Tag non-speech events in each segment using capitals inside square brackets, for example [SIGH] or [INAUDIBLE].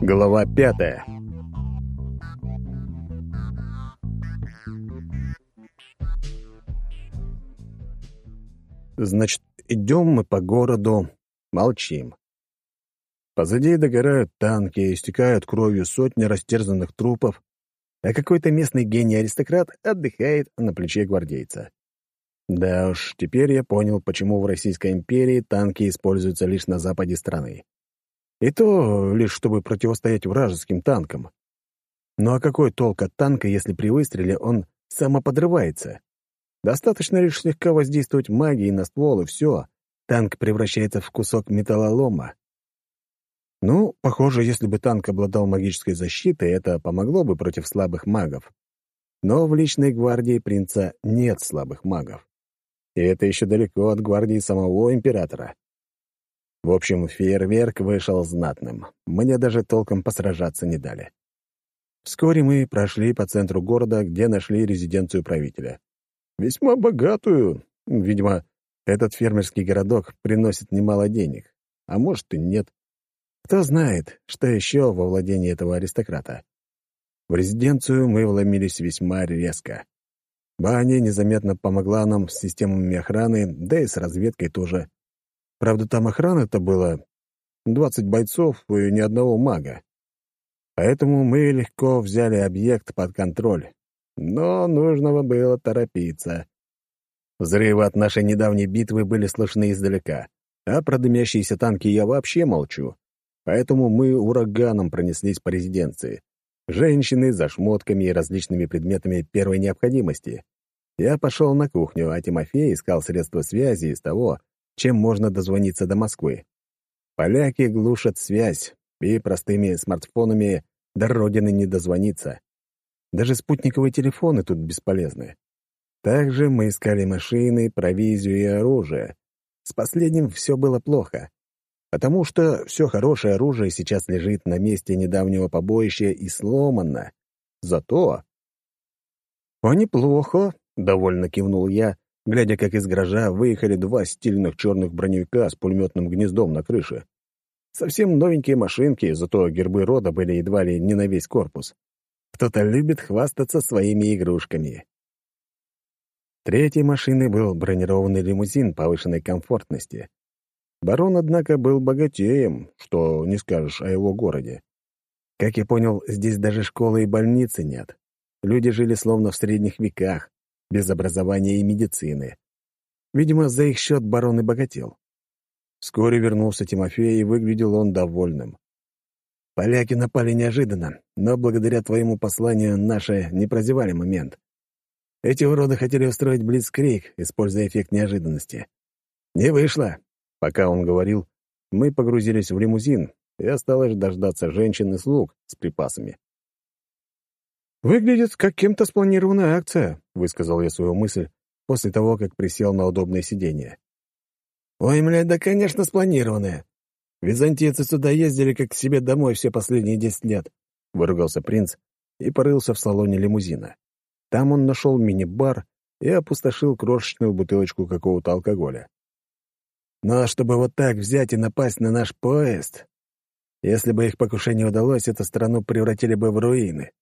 Глава пятая. Значит, идем мы по городу, молчим. Позади догорают танки, истекают кровью сотни растерзанных трупов, а какой-то местный гений-аристократ отдыхает на плече гвардейца. Да уж, теперь я понял, почему в Российской империи танки используются лишь на западе страны. И то лишь чтобы противостоять вражеским танкам. Ну а какой толк от танка, если при выстреле он самоподрывается? Достаточно лишь слегка воздействовать магией на ствол, и все. Танк превращается в кусок металлолома. Ну, похоже, если бы танк обладал магической защитой, это помогло бы против слабых магов. Но в личной гвардии принца нет слабых магов. И это еще далеко от гвардии самого императора. В общем, фейерверк вышел знатным. Мне даже толком посражаться не дали. Вскоре мы прошли по центру города, где нашли резиденцию правителя. Весьма богатую. Видимо, этот фермерский городок приносит немало денег. А может и нет. Кто знает, что еще во владении этого аристократа. В резиденцию мы вломились весьма резко. Баня незаметно помогла нам с системами охраны, да и с разведкой тоже. Правда, там охраны-то было 20 бойцов и ни одного мага. Поэтому мы легко взяли объект под контроль. Но нужно было торопиться. Взрывы от нашей недавней битвы были слышны издалека, а про дымящиеся танки я вообще молчу. Поэтому мы ураганом пронеслись по резиденции. Женщины за шмотками и различными предметами первой необходимости. Я пошел на кухню, а Тимофей искал средства связи из того, чем можно дозвониться до Москвы. Поляки глушат связь, и простыми смартфонами до родины не дозвониться. Даже спутниковые телефоны тут бесполезны. Также мы искали машины, провизию и оружие. С последним все было плохо, потому что все хорошее оружие сейчас лежит на месте недавнего побоища и сломано. Зато... «О, неплохо!» Довольно кивнул я, глядя, как из гаража выехали два стильных черных броневика с пулеметным гнездом на крыше. Совсем новенькие машинки, зато гербы рода были едва ли не на весь корпус. Кто-то любит хвастаться своими игрушками. Третьей машиной был бронированный лимузин повышенной комфортности. Барон, однако, был богатеем, что не скажешь о его городе. Как я понял, здесь даже школы и больницы нет. Люди жили словно в средних веках, без образования и медицины. Видимо, за их счет барон и богател. Вскоре вернулся Тимофей, и выглядел он довольным. «Поляки напали неожиданно, но благодаря твоему посланию наши не прозевали момент. Эти уроды хотели устроить блицкрик, используя эффект неожиданности. Не вышло!» Пока он говорил, мы погрузились в лимузин, и осталось дождаться женщин и слуг с припасами. «Выглядит как кем-то спланированная акция», — высказал я свою мысль после того, как присел на удобное сиденье. «Ой, блядь, да, конечно, спланированная. Византийцы сюда ездили как к себе домой все последние десять лет», — выругался принц и порылся в салоне лимузина. Там он нашел мини-бар и опустошил крошечную бутылочку какого-то алкоголя. «Но чтобы вот так взять и напасть на наш поезд...» Если бы их покушение удалось, эту страну превратили бы в руины.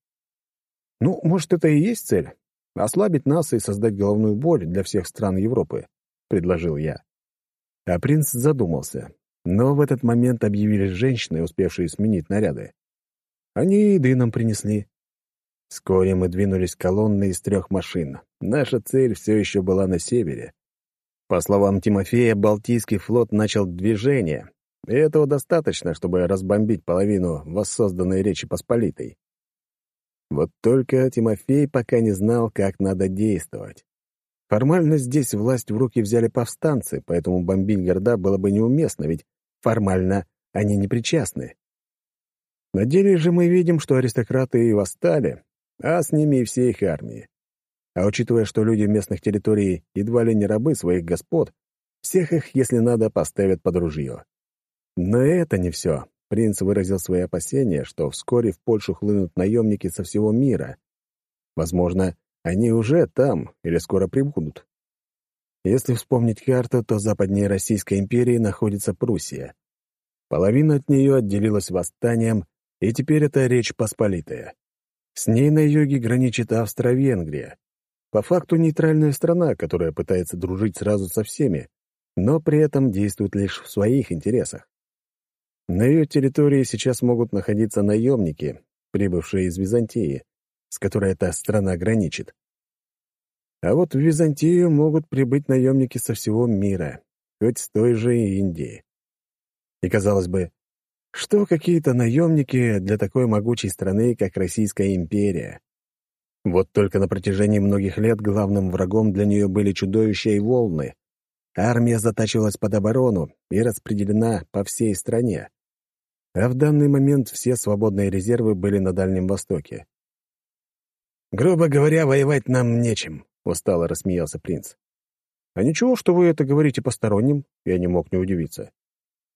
Ну, может, это и есть цель? Ослабить нас и создать головную боль для всех стран Европы, — предложил я. А принц задумался. Но в этот момент объявились женщины, успевшие сменить наряды. Они еды нам принесли. Вскоре мы двинулись колонной из трех машин. Наша цель все еще была на севере. По словам Тимофея, Балтийский флот начал движение, и этого достаточно, чтобы разбомбить половину воссозданной Речи Посполитой. Вот только Тимофей пока не знал, как надо действовать. Формально здесь власть в руки взяли повстанцы, поэтому бомбить города было бы неуместно, ведь формально они не причастны. На деле же мы видим, что аристократы и восстали, а с ними и все их армии. А учитывая, что люди местных территорий едва ли не рабы своих господ, всех их, если надо, поставят под ружье. Но это не все. Принц выразил свои опасения, что вскоре в Польшу хлынут наемники со всего мира. Возможно, они уже там или скоро прибудут. Если вспомнить карту, то западнее Российской империи находится Пруссия. Половина от нее отделилась восстанием, И теперь это Речь Посполитая. С ней на юге граничит Австро-Венгрия. По факту нейтральная страна, которая пытается дружить сразу со всеми, но при этом действует лишь в своих интересах. На ее территории сейчас могут находиться наемники, прибывшие из Византии, с которой эта страна граничит. А вот в Византию могут прибыть наемники со всего мира, хоть с той же Индии. И, казалось бы, что какие-то наемники для такой могучей страны, как Российская империя? Вот только на протяжении многих лет главным врагом для нее были чудовища и волны. Армия затачивалась под оборону и распределена по всей стране. А в данный момент все свободные резервы были на Дальнем Востоке. «Грубо говоря, воевать нам нечем», — устало рассмеялся принц. «А ничего, что вы это говорите посторонним?» Я не мог не удивиться.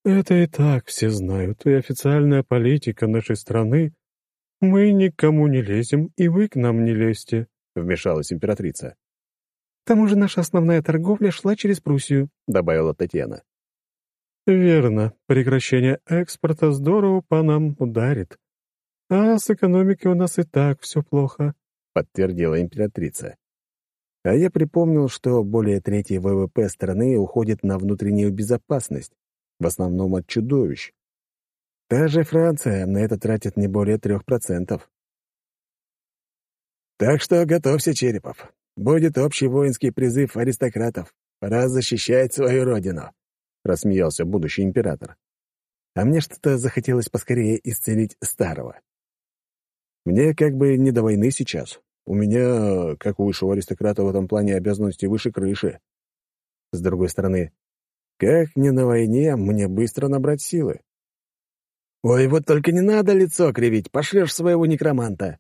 «Это и так все знают, и официальная политика нашей страны. Мы никому не лезем, и вы к нам не лезьте», — вмешалась императрица. «К тому же наша основная торговля шла через Пруссию», — добавила Татьяна. «Верно. Прекращение экспорта здорово по нам ударит. А с экономикой у нас и так все плохо. — подтвердила императрица. А я припомнил, что более трети ВВП страны уходит на внутреннюю безопасность, в основном от чудовищ. Та же Франция на это тратит не более трех процентов. «Так что готовься, Черепов. Будет общий воинский призыв аристократов. Пора защищать свою родину», — рассмеялся будущий император. А мне что-то захотелось поскорее исцелить старого. Мне как бы не до войны сейчас. У меня, как у высшего аристократа, в этом плане обязанности выше крыши. С другой стороны, как не на войне, мне быстро набрать силы. «Ой, вот только не надо лицо кривить, пошлешь своего некроманта!»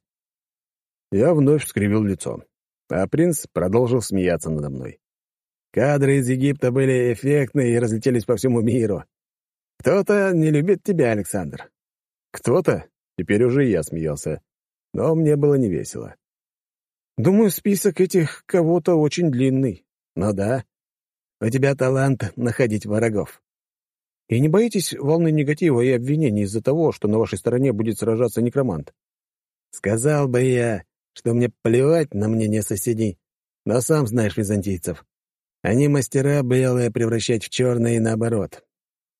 Я вновь скривил лицо, а принц продолжил смеяться надо мной. Кадры из Египта были эффектные и разлетелись по всему миру. Кто-то не любит тебя, Александр. Кто-то? Теперь уже я смеялся но мне было не весело. Думаю, список этих кого-то очень длинный. Ну да. У тебя талант находить врагов. И не боитесь волны негатива и обвинений из-за того, что на вашей стороне будет сражаться некромант? Сказал бы я, что мне плевать на мнение соседей, но сам знаешь византийцев. Они мастера белое превращать в черное и наоборот.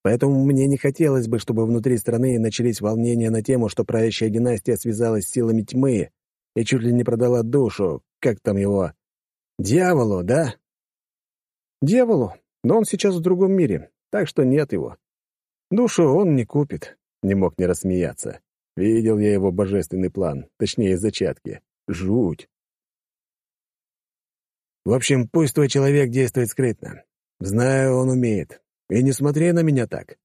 Поэтому мне не хотелось бы, чтобы внутри страны начались волнения на тему, что правящая династия связалась с силами тьмы и чуть ли не продала душу, как там его, дьяволу, да? Дьяволу, но он сейчас в другом мире, так что нет его. Душу он не купит, не мог не рассмеяться. Видел я его божественный план, точнее, зачатки. Жуть. В общем, пусть твой человек действует скрытно. Знаю, он умеет. И не смотри на меня так.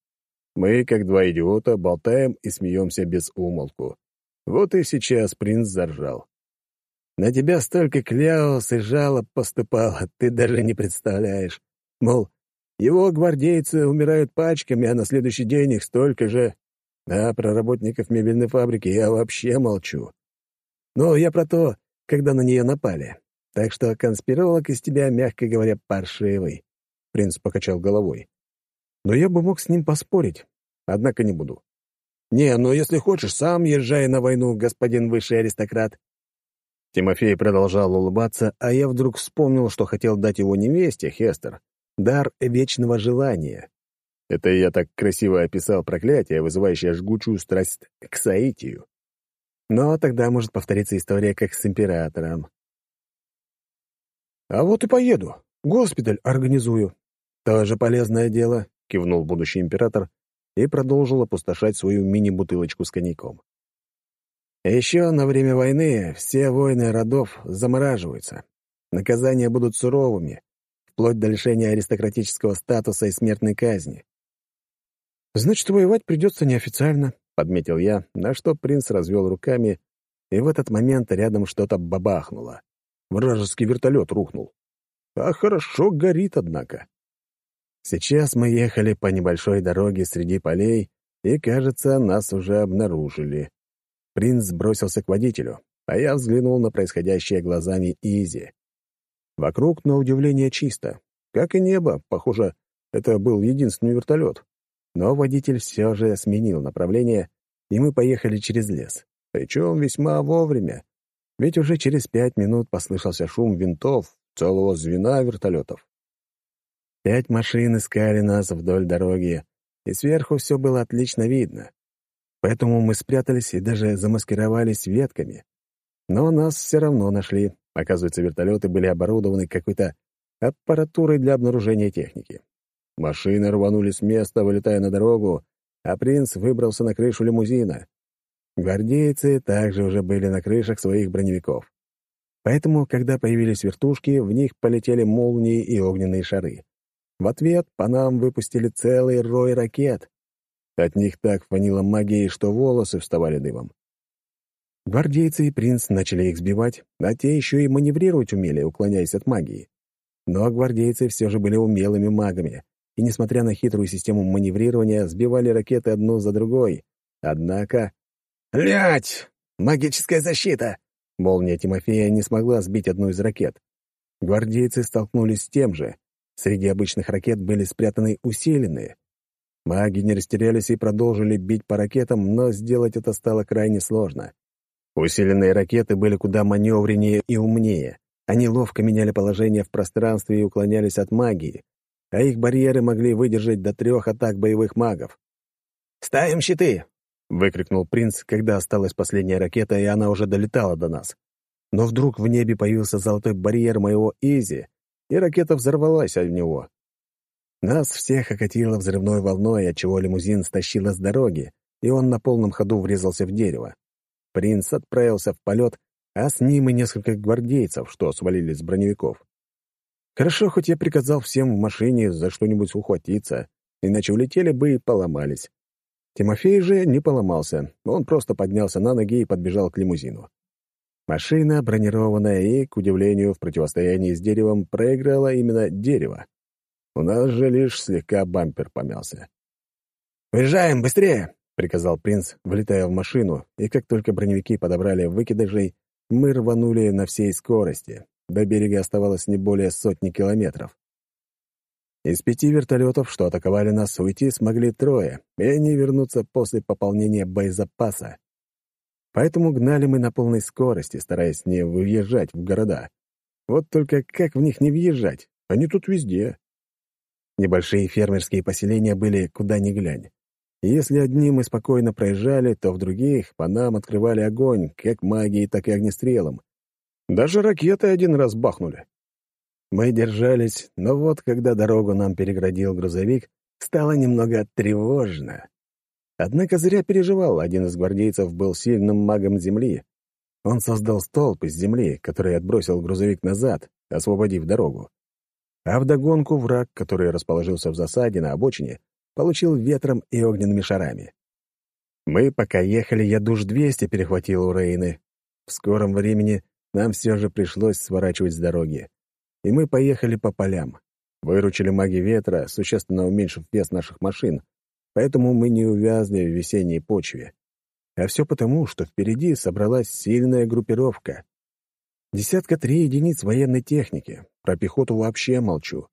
Мы, как два идиота, болтаем и смеемся без умолку. Вот и сейчас принц заржал. На тебя столько кляус и жалоб поступало, [LAUGHS] ты даже не представляешь. Мол, его гвардейцы умирают пачками, а на следующий день их столько же. А про работников мебельной фабрики я вообще молчу. Но я про то, когда на нее напали. Так что конспиролог из тебя, мягко говоря, паршивый. Принц покачал головой. Но я бы мог с ним поспорить, однако не буду. «Не, ну если хочешь, сам езжай на войну, господин высший аристократ». Тимофей продолжал улыбаться, а я вдруг вспомнил, что хотел дать его невесте, Хестер, дар вечного желания. Это я так красиво описал проклятие, вызывающее жгучую страсть к соитию. Но тогда может повториться история, как с императором. «А вот и поеду. Госпиталь организую. Тоже полезное дело. — кивнул будущий император и продолжил опустошать свою мини-бутылочку с коньяком. «Еще на время войны все войны родов замораживаются. Наказания будут суровыми, вплоть до лишения аристократического статуса и смертной казни». «Значит, воевать придется неофициально», — подметил я, на что принц развел руками, и в этот момент рядом что-то бабахнуло. Вражеский вертолет рухнул. А хорошо горит, однако. Сейчас мы ехали по небольшой дороге среди полей, и, кажется, нас уже обнаружили. Принц бросился к водителю, а я взглянул на происходящее глазами Изи. Вокруг, на удивление, чисто. Как и небо, похоже, это был единственный вертолет. Но водитель все же сменил направление и мы поехали через лес. Причем весьма вовремя. Ведь уже через пять минут послышался шум винтов целого звена вертолетов. Пять машин искали нас вдоль дороги, и сверху все было отлично видно. Поэтому мы спрятались и даже замаскировались ветками. Но нас все равно нашли. Оказывается, вертолеты были оборудованы какой-то аппаратурой для обнаружения техники. Машины рванули с места, вылетая на дорогу, а принц выбрался на крышу лимузина. Гвардейцы также уже были на крышах своих броневиков. Поэтому, когда появились вертушки, в них полетели молнии и огненные шары. В ответ по нам выпустили целый рой ракет. От них так фанило магией, что волосы вставали дымом. Гвардейцы и принц начали их сбивать, а те еще и маневрировать умели, уклоняясь от магии. Но гвардейцы все же были умелыми магами, и, несмотря на хитрую систему маневрирования, сбивали ракеты одну за другой. Однако... «Лять! Магическая защита!» Молния Тимофея не смогла сбить одну из ракет. Гвардейцы столкнулись с тем же. Среди обычных ракет были спрятаны усиленные. Маги не растерялись и продолжили бить по ракетам, но сделать это стало крайне сложно. Усиленные ракеты были куда маневреннее и умнее. Они ловко меняли положение в пространстве и уклонялись от магии, а их барьеры могли выдержать до трех атак боевых магов. «Ставим щиты!» — выкрикнул принц, когда осталась последняя ракета, и она уже долетала до нас. Но вдруг в небе появился золотой барьер моего Изи, и ракета взорвалась от него. Нас всех окатило взрывной волной, отчего лимузин стащило с дороги, и он на полном ходу врезался в дерево. Принц отправился в полет, а с ним и несколько гвардейцев, что свалились с броневиков. Хорошо, хоть я приказал всем в машине за что-нибудь ухватиться, иначе улетели бы и поломались. Тимофей же не поломался, он просто поднялся на ноги и подбежал к лимузину. Машина бронированная и, к удивлению, в противостоянии с деревом проиграла именно дерево. У нас же лишь слегка бампер помялся. «Уезжаем, быстрее!» — приказал принц, влетая в машину, и как только броневики подобрали выкидышей, мы рванули на всей скорости. До берега оставалось не более сотни километров. Из пяти вертолетов, что атаковали нас, уйти смогли трое, и они вернутся после пополнения боезапаса. Поэтому гнали мы на полной скорости, стараясь не выезжать в города. Вот только как в них не въезжать? Они тут везде. Небольшие фермерские поселения были куда ни глянь. если одни мы спокойно проезжали, то в других по нам открывали огонь, как магией, так и огнестрелом. Даже ракеты один раз бахнули. Мы держались, но вот когда дорогу нам переградил грузовик, стало немного тревожно. Однако зря переживал, один из гвардейцев был сильным магом земли. Он создал столб из земли, который отбросил грузовик назад, освободив дорогу. А вдогонку враг, который расположился в засаде на обочине, получил ветром и огненными шарами. Мы пока ехали, я душ 200 перехватил у Рейны. В скором времени нам все же пришлось сворачивать с дороги. И мы поехали по полям. Выручили маги ветра, существенно уменьшив вес наших машин, поэтому мы не увязли в весенней почве. А все потому, что впереди собралась сильная группировка. Десятка три единиц военной техники, про пехоту вообще молчу.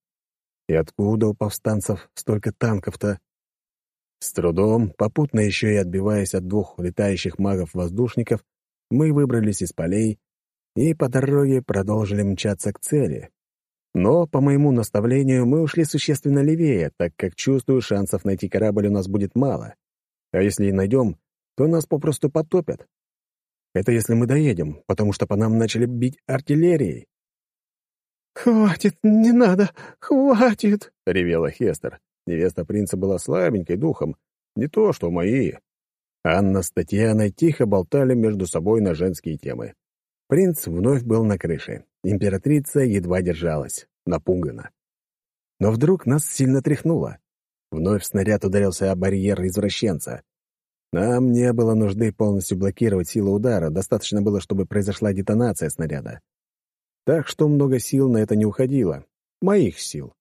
И откуда у повстанцев столько танков-то? С трудом, попутно еще и отбиваясь от двух летающих магов-воздушников, мы выбрались из полей и по дороге продолжили мчаться к цели. Но, по моему наставлению, мы ушли существенно левее, так как, чувствую, шансов найти корабль у нас будет мало. А если и найдем, то нас попросту потопят. Это если мы доедем, потому что по нам начали бить артиллерией. «Хватит, не надо, хватит!» — ревела Хестер. Невеста принца была слабенькой духом, не то что мои. Анна с Татьяной тихо болтали между собой на женские темы. Принц вновь был на крыше. Императрица едва держалась, напугана. Но вдруг нас сильно тряхнуло. Вновь снаряд ударился о барьер извращенца. Нам не было нужды полностью блокировать силу удара, достаточно было, чтобы произошла детонация снаряда. Так что много сил на это не уходило. Моих сил.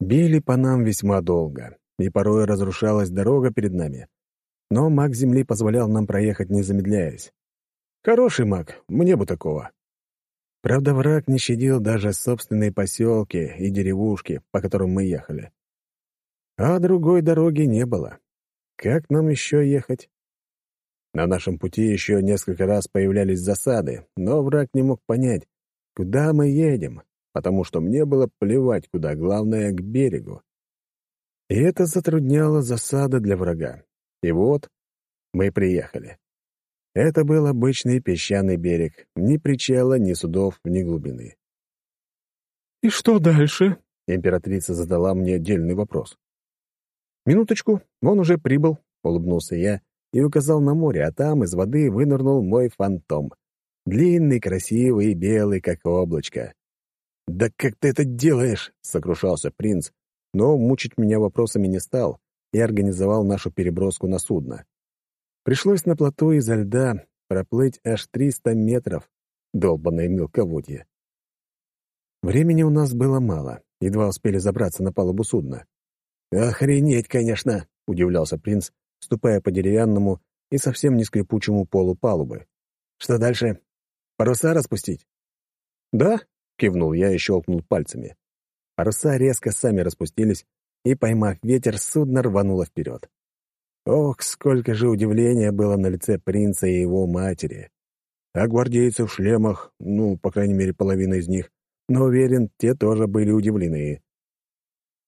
Били по нам весьма долго, и порой разрушалась дорога перед нами. Но маг Земли позволял нам проехать, не замедляясь. Хороший маг, мне бы такого. Правда, враг не щадил даже собственные поселки и деревушки, по которым мы ехали. А другой дороги не было. Как нам еще ехать? На нашем пути еще несколько раз появлялись засады, но враг не мог понять, куда мы едем, потому что мне было плевать куда, главное — к берегу. И это затрудняло засады для врага. И вот мы приехали. Это был обычный песчаный берег, ни причала, ни судов, ни глубины. «И что дальше?» — императрица задала мне отдельный вопрос. «Минуточку, он уже прибыл», — улыбнулся я и указал на море, а там из воды вынырнул мой фантом. Длинный, красивый, белый, как облачко. «Да как ты это делаешь?» — сокрушался принц, но мучить меня вопросами не стал и организовал нашу переброску на судно. Пришлось на плоту изо льда проплыть аж 300 метров, долбанное мелководье. Времени у нас было мало, едва успели забраться на палубу судна. «Охренеть, конечно!» — удивлялся принц, ступая по деревянному и совсем не скрипучему полу палубы. «Что дальше? Паруса распустить?» «Да», — кивнул я и щелкнул пальцами. Паруса резко сами распустились, и, поймав ветер, судно рвануло вперед. Ох, сколько же удивления было на лице принца и его матери. А гвардейцы в шлемах, ну, по крайней мере, половина из них, но уверен, те тоже были удивлены.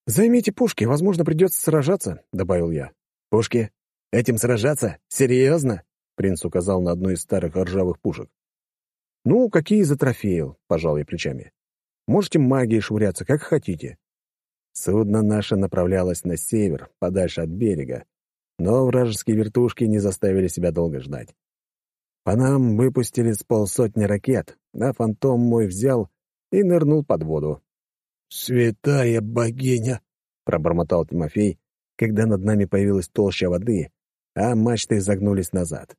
«Займите пушки, возможно, придется сражаться», — добавил я. «Пушки? Этим сражаться? Серьезно?» — принц указал на одну из старых ржавых пушек. «Ну, какие за трофеев?» — пожал я плечами. «Можете магией швыряться, как хотите». Судно наше направлялось на север, подальше от берега, но вражеские вертушки не заставили себя долго ждать. По нам выпустили с полсотни ракет, а фантом мой взял и нырнул под воду. «Святая богиня!» — пробормотал Тимофей, когда над нами появилась толща воды, а мачты загнулись назад.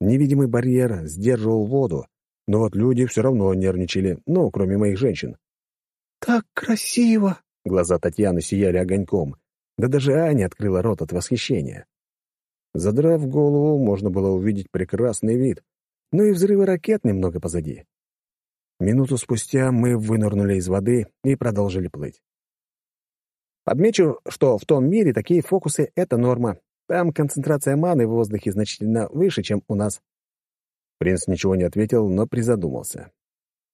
Невидимый барьер сдерживал воду, но вот люди все равно нервничали, ну, кроме моих женщин. «Так красиво!» — глаза Татьяны сияли огоньком, да даже Аня открыла рот от восхищения. Задрав голову, можно было увидеть прекрасный вид, но и взрывы ракет немного позади. Минуту спустя мы вынырнули из воды и продолжили плыть. Подмечу, что в том мире такие фокусы — это норма. Там концентрация маны в воздухе значительно выше, чем у нас. Принц ничего не ответил, но призадумался.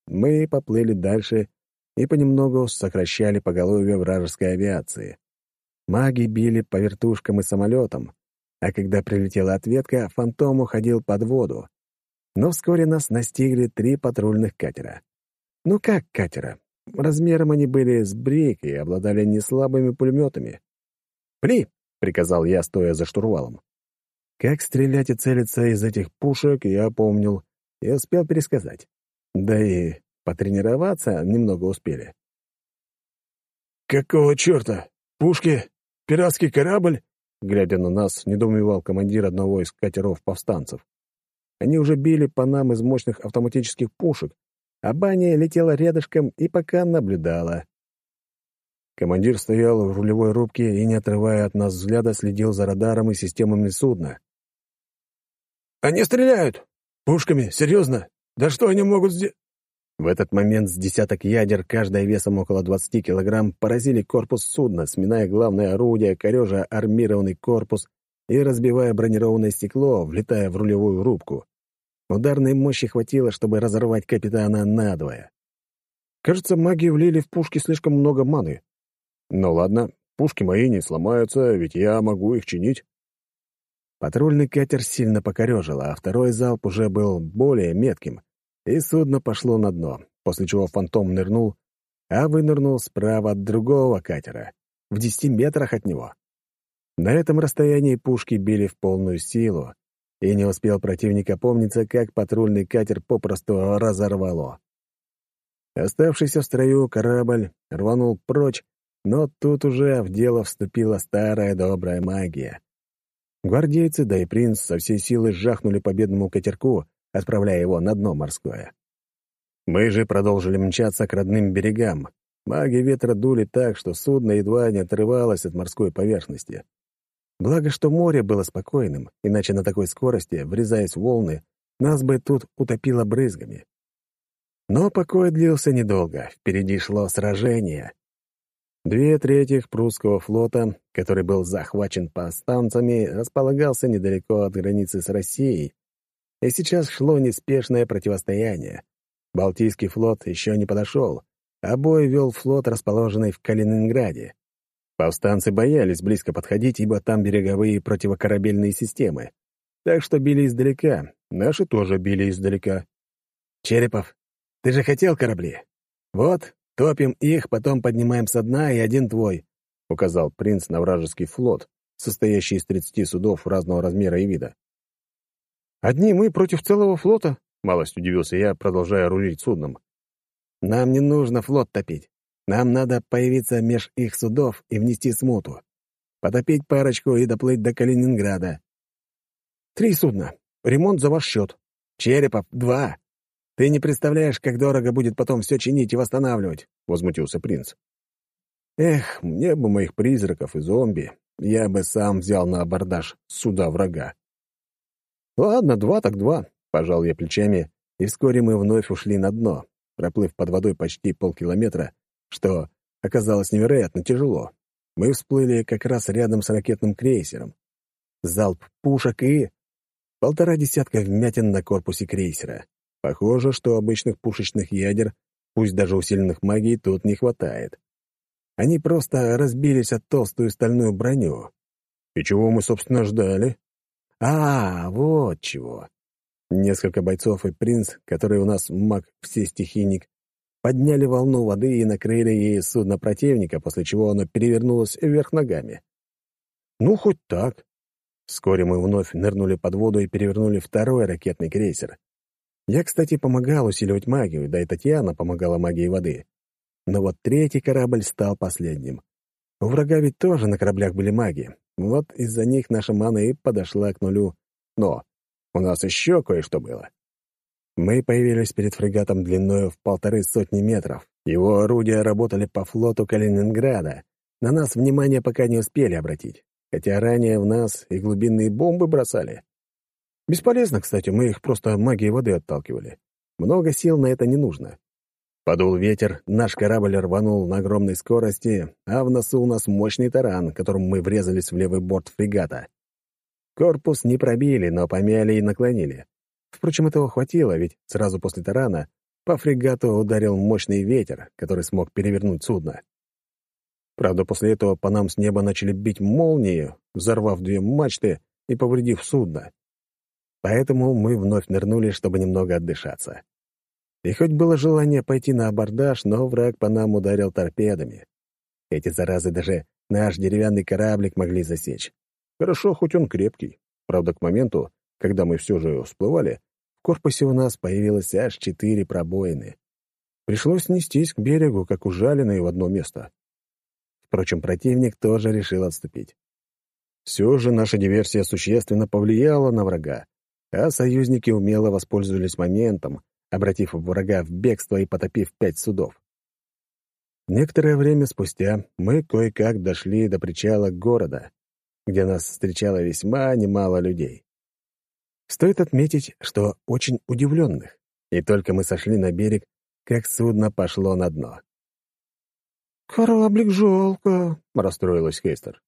Мы поплыли дальше и понемногу сокращали поголовье вражеской авиации. Маги били по вертушкам и самолетам, а когда прилетела ответка, фантом уходил под воду. Но вскоре нас настигли три патрульных катера. Ну как катера? Размером они были с брейк и обладали неслабыми пулеметами. «Пли!» — приказал я, стоя за штурвалом. Как стрелять и целиться из этих пушек, я помнил и успел пересказать. Да и потренироваться немного успели. «Какого черта? Пушки? Пиратский корабль?» Глядя на нас, недоумевал командир одного из катеров повстанцев. Они уже били по нам из мощных автоматических пушек, а Баня летела рядышком и пока наблюдала. Командир стоял в рулевой рубке и, не отрывая от нас взгляда, следил за радаром и системами судна. «Они стреляют! Пушками? Серьезно? Да что они могут сделать?» В этот момент с десяток ядер, каждая весом около 20 килограмм, поразили корпус судна, сминая главное орудие, корежа армированный корпус и разбивая бронированное стекло, влетая в рулевую рубку. Ударной мощи хватило, чтобы разорвать капитана надвое. Кажется, маги влили в пушки слишком много маны. Ну ладно, пушки мои не сломаются, ведь я могу их чинить. Патрульный катер сильно покорежило, а второй залп уже был более метким, и судно пошло на дно, после чего фантом нырнул, а вынырнул справа от другого катера, в десяти метрах от него. На этом расстоянии пушки били в полную силу, и не успел противник опомниться, как патрульный катер попросту разорвало. Оставшийся в строю корабль рванул прочь, но тут уже в дело вступила старая добрая магия. Гвардейцы, да и принц со всей силы сжахнули по бедному катерку, отправляя его на дно морское. Мы же продолжили мчаться к родным берегам. Маги ветра дули так, что судно едва не отрывалось от морской поверхности. Благо, что море было спокойным, иначе на такой скорости, врезаясь в волны, нас бы тут утопило брызгами. Но покой длился недолго, впереди шло сражение. Две трети прусского флота, который был захвачен повстанцами, располагался недалеко от границы с Россией, И сейчас шло неспешное противостояние. Балтийский флот еще не подошел, а бой вел флот, расположенный в Калининграде. Повстанцы боялись близко подходить, ибо там береговые противокорабельные системы. Так что били издалека, наши тоже били издалека. «Черепов, ты же хотел корабли? Вот, топим их, потом поднимаем со дна, и один твой», — указал принц на вражеский флот, состоящий из 30 судов разного размера и вида. «Одни мы против целого флота?» — малость удивился я, продолжая рулить судном. «Нам не нужно флот топить. Нам надо появиться меж их судов и внести смуту. Потопить парочку и доплыть до Калининграда». «Три судна. Ремонт за ваш счет». «Черепов, два. Ты не представляешь, как дорого будет потом все чинить и восстанавливать», — возмутился принц. «Эх, мне бы моих призраков и зомби. Я бы сам взял на абордаж суда врага». «Ладно, два так два», — пожал я плечами, и вскоре мы вновь ушли на дно, проплыв под водой почти полкилометра, что оказалось невероятно тяжело. Мы всплыли как раз рядом с ракетным крейсером. Залп пушек и... полтора десятка вмятин на корпусе крейсера. Похоже, что обычных пушечных ядер, пусть даже усиленных магией, тут не хватает. Они просто разбились от толстую стальную броню. И чего мы, собственно, ждали? А, вот чего. Несколько бойцов и принц, который у нас маг все-стихийник, подняли волну воды и накрыли ей судно противника, после чего оно перевернулось вверх ногами. Ну, хоть так. Вскоре мы вновь нырнули под воду и перевернули второй ракетный крейсер. Я, кстати, помогал усиливать магию, да и Татьяна помогала магией воды. Но вот третий корабль стал последним. У врага ведь тоже на кораблях были маги, вот из-за них наша мана и подошла к нулю. Но у нас еще кое-что было. Мы появились перед фрегатом длиной в полторы сотни метров. Его орудия работали по флоту Калининграда. На нас внимание пока не успели обратить, хотя ранее в нас и глубинные бомбы бросали. Бесполезно, кстати, мы их просто магией воды отталкивали. Много сил на это не нужно. Подул ветер, наш корабль рванул на огромной скорости, а в носу у нас мощный таран, которым мы врезались в левый борт фрегата. Корпус не пробили, но помяли и наклонили. Впрочем, этого хватило, ведь сразу после тарана по фрегату ударил мощный ветер, который смог перевернуть судно. Правда, после этого по нам с неба начали бить молнии, взорвав две мачты и повредив судно. Поэтому мы вновь нырнули, чтобы немного отдышаться. И хоть было желание пойти на абордаж, но враг по нам ударил торпедами. Эти заразы даже наш деревянный кораблик могли засечь. Хорошо, хоть он крепкий. Правда, к моменту, когда мы все же всплывали, в корпусе у нас появилось аж четыре пробоины. Пришлось нестись к берегу, как ужаленные в одно место. Впрочем, противник тоже решил отступить. Все же наша диверсия существенно повлияла на врага, а союзники умело воспользовались моментом, обратив врага в бегство и потопив пять судов. Некоторое время спустя мы кое-как дошли до причала города, где нас встречало весьма немало людей. Стоит отметить, что очень удивленных, и только мы сошли на берег, как судно пошло на дно. «Кораблик жалко», — расстроилась Хейстер.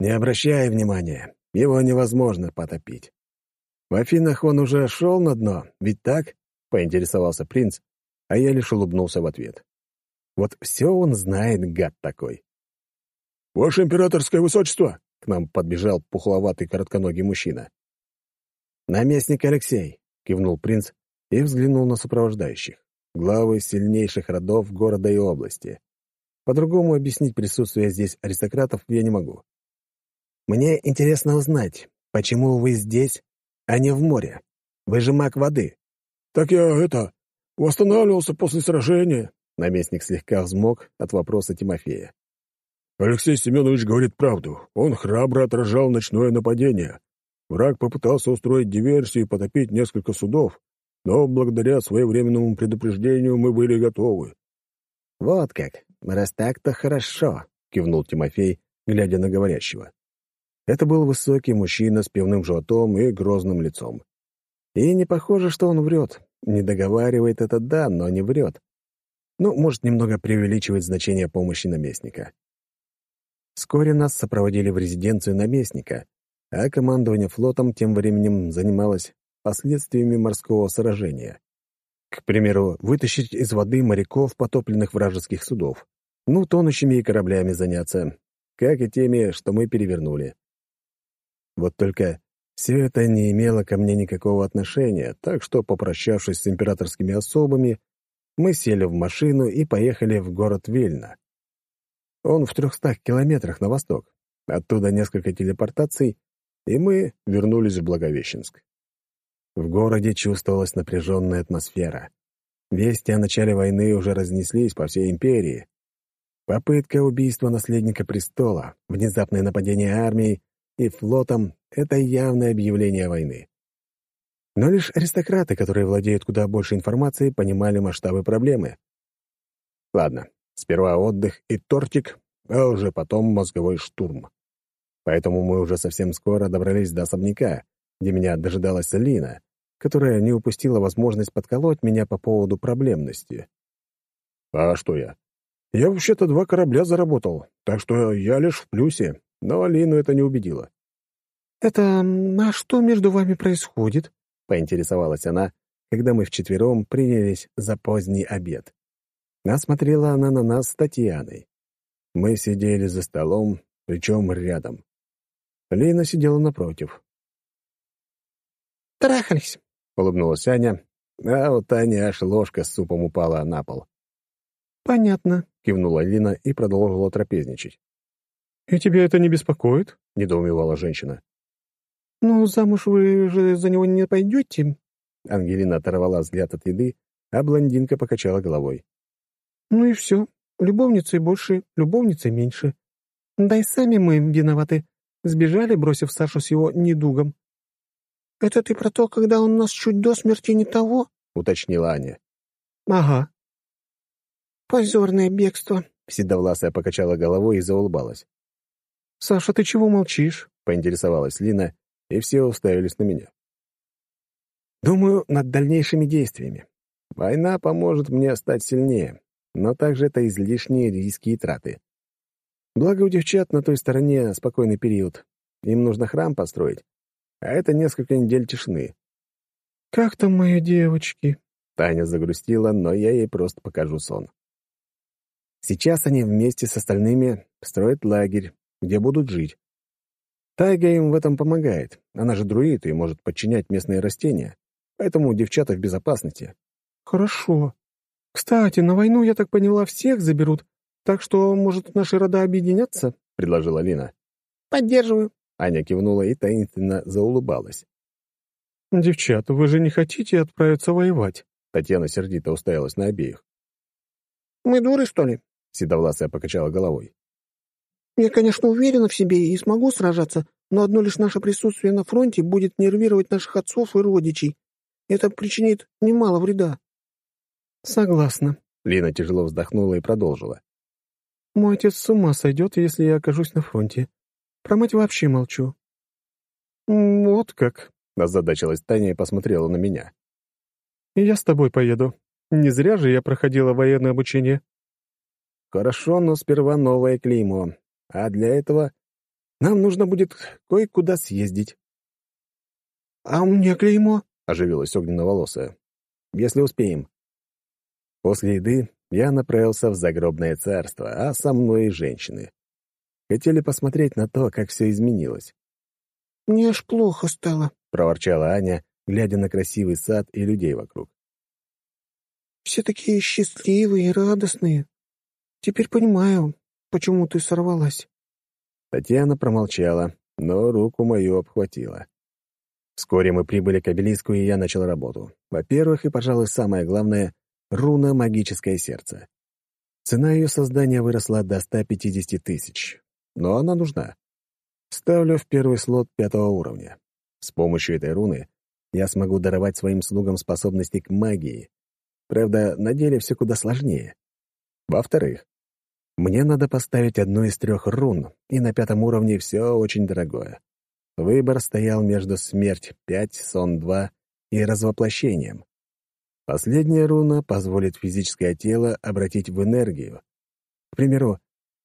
«Не обращай внимания, его невозможно потопить. В Афинах он уже шел на дно, ведь так?» — поинтересовался принц, а я лишь улыбнулся в ответ. Вот все он знает, гад такой. «Ваше императорское высочество!» — к нам подбежал пухловатый коротконогий мужчина. «Наместник Алексей!» — кивнул принц и взглянул на сопровождающих, главы сильнейших родов города и области. По-другому объяснить присутствие здесь аристократов я не могу. «Мне интересно узнать, почему вы здесь, а не в море? Вы же маг воды». «Так я, это, восстанавливался после сражения». Наместник слегка взмок от вопроса Тимофея. «Алексей Семенович говорит правду. Он храбро отражал ночное нападение. Враг попытался устроить диверсию и потопить несколько судов, но благодаря своевременному предупреждению мы были готовы». «Вот как. Раз так, то хорошо», — кивнул Тимофей, глядя на говорящего. Это был высокий мужчина с пивным животом и грозным лицом. И не похоже, что он врет. Не договаривает это да, но не врет. Ну, может, немного преувеличивает значение помощи наместника. Вскоре нас сопроводили в резиденцию наместника, а командование флотом тем временем занималось последствиями морского сражения. К примеру, вытащить из воды моряков потопленных вражеских судов. Ну, тонущими и кораблями заняться, как и теми, что мы перевернули. Вот только все это не имело ко мне никакого отношения, так что, попрощавшись с императорскими особами, мы сели в машину и поехали в город Вильна. Он в трехстах километрах на восток. Оттуда несколько телепортаций, и мы вернулись в Благовещенск. В городе чувствовалась напряженная атмосфера. Вести о начале войны уже разнеслись по всей империи. Попытка убийства наследника престола, внезапное нападение армии и флотом — это явное объявление войны. Но лишь аристократы, которые владеют куда больше информации, понимали масштабы проблемы. Ладно, сперва отдых и тортик, а уже потом мозговой штурм. Поэтому мы уже совсем скоро добрались до особняка, где меня дожидалась Лина, которая не упустила возможность подколоть меня по поводу проблемности. А что я? Я вообще-то два корабля заработал, так что я лишь в плюсе, но Алину это не убедило. «Это... а что между вами происходит?» — поинтересовалась она, когда мы вчетвером принялись за поздний обед. Насмотрела она на нас с Татьяной. Мы сидели за столом, причем рядом. Лина сидела напротив. «Трахались», — улыбнулась Аня, а у Тани аж ложка с супом упала на пол. «Понятно», — кивнула Лина и продолжила трапезничать. «И тебя это не беспокоит?» — недоумевала женщина. «Ну, замуж вы же за него не пойдете?» Ангелина оторвала взгляд от еды, а блондинка покачала головой. «Ну и все. Любовницей больше, любовницей меньше. Да и сами мы виноваты. Сбежали, бросив Сашу с его недугом». «Это ты про то, когда он нас чуть до смерти не того?» — уточнила Аня. «Ага». «Позорное бегство», — Седовласая покачала головой и заулыбалась. «Саша, ты чего молчишь?» — поинтересовалась Лина, и все уставились на меня. «Думаю над дальнейшими действиями. Война поможет мне стать сильнее, но также это излишние риски и траты. Благо у девчат на той стороне спокойный период. Им нужно храм построить, а это несколько недель тишины. «Как там мои девочки?» Таня загрустила, но я ей просто покажу сон. Сейчас они вместе с остальными строят лагерь, где будут жить. Тайга им в этом помогает. Она же друид и может подчинять местные растения. Поэтому девчата в безопасности. «Хорошо. Кстати, на войну, я так поняла, всех заберут. Так что, может, наши рода объединятся?» — предложила Лина. «Поддерживаю», Аня кивнула и таинственно заулыбалась. «Девчата, вы же не хотите отправиться воевать?» Татьяна сердито уставилась на обеих. «Мы дуры, что ли?» Седовласая покачала головой. «Я, конечно, уверена в себе и смогу сражаться, но одно лишь наше присутствие на фронте будет нервировать наших отцов и родичей. Это причинит немало вреда». «Согласна». Лина тяжело вздохнула и продолжила. «Мой отец с ума сойдет, если я окажусь на фронте. Про мать вообще молчу». «Вот как», — озадачилась Таня и посмотрела на меня. «Я с тобой поеду. Не зря же я проходила военное обучение». «Хорошо, но сперва новое клеймо. А для этого нам нужно будет кое-куда съездить». «А у меня клеймо?» — оживилась огненно-волосая. «Если успеем». После еды я направился в загробное царство, а со мной и женщины. Хотели посмотреть на то, как все изменилось. «Мне аж плохо стало», — проворчала Аня, глядя на красивый сад и людей вокруг. «Все такие счастливые и радостные. Теперь понимаю, почему ты сорвалась». Татьяна промолчала, но руку мою обхватила. Вскоре мы прибыли к обелиску, и я начал работу. Во-первых, и, пожалуй, самое главное — руна «Магическое сердце». Цена ее создания выросла до 150 тысяч, но она нужна. Ставлю в первый слот пятого уровня. С помощью этой руны я смогу даровать своим слугам способности к магии. Правда, на деле все куда сложнее. Во-вторых, мне надо поставить одну из трех рун, и на пятом уровне все очень дорогое. Выбор стоял между смерть 5, сон 2 и развоплощением. Последняя руна позволит физическое тело обратить в энергию. К примеру,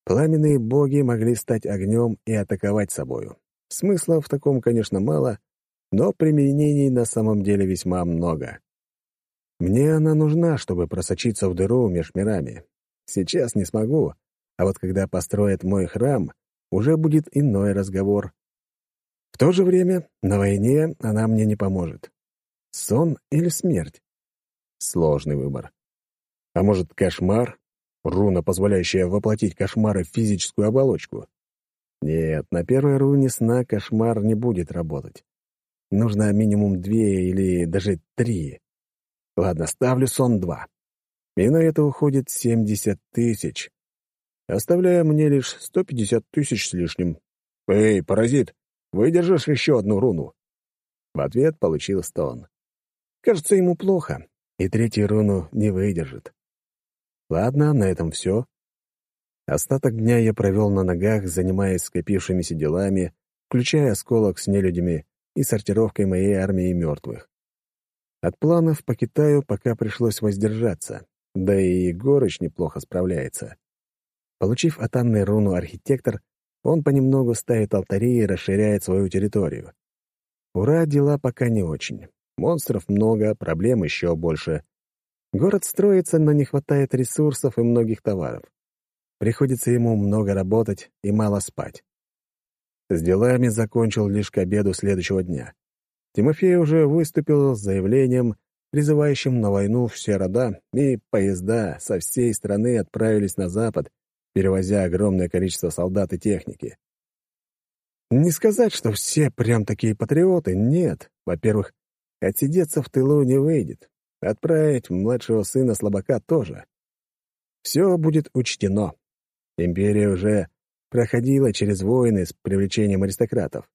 пламенные боги могли стать огнем и атаковать собою. Смысла в таком, конечно, мало, но применений на самом деле весьма много. Мне она нужна, чтобы просочиться в дыру меж мирами. Сейчас не смогу, а вот когда построят мой храм, уже будет иной разговор. В то же время на войне она мне не поможет. Сон или смерть? Сложный выбор. А может, кошмар? Руна, позволяющая воплотить кошмары в физическую оболочку? Нет, на первой руне сна кошмар не будет работать. Нужно минимум две или даже три. Ладно, ставлю сон два. И на это уходит семьдесят тысяч, оставляя мне лишь сто пятьдесят тысяч с лишним. «Эй, паразит, выдержишь еще одну руну?» В ответ получил стон. Кажется, ему плохо, и третью руну не выдержит. Ладно, на этом все. Остаток дня я провел на ногах, занимаясь скопившимися делами, включая осколок с нелюдями и сортировкой моей армии мертвых. От планов по Китаю пока пришлось воздержаться, да и Егорыч неплохо справляется. Получив от Анны руну «Архитектор», он понемногу ставит алтари и расширяет свою территорию. Ура, дела пока не очень. Монстров много, проблем еще больше. Город строится, но не хватает ресурсов и многих товаров. Приходится ему много работать и мало спать. С делами закончил лишь к обеду следующего дня. Тимофей уже выступил с заявлением, призывающим на войну все рода, и поезда со всей страны отправились на запад, перевозя огромное количество солдат и техники. Не сказать, что все прям такие патриоты, нет. Во-первых, отсидеться в тылу не выйдет. Отправить младшего сына слабака тоже. Все будет учтено. Империя уже проходила через войны с привлечением аристократов.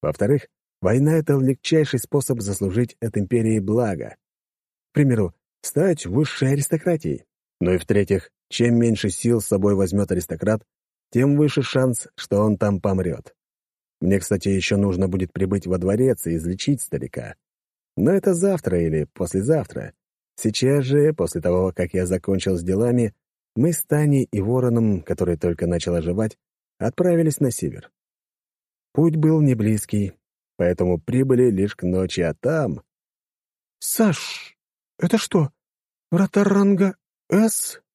Во-вторых, война — это легчайший способ заслужить от империи благо. К примеру, стать высшей аристократией. Ну и в-третьих, чем меньше сил с собой возьмет аристократ, тем выше шанс, что он там помрет. Мне, кстати, еще нужно будет прибыть во дворец и излечить старика. Но это завтра или послезавтра. Сейчас же, после того, как я закончил с делами, мы с Таней и Вороном, который только начал оживать, отправились на север. Путь был не близкий, поэтому прибыли лишь к ночи, а там... «Саш, это что, врата ранга С?»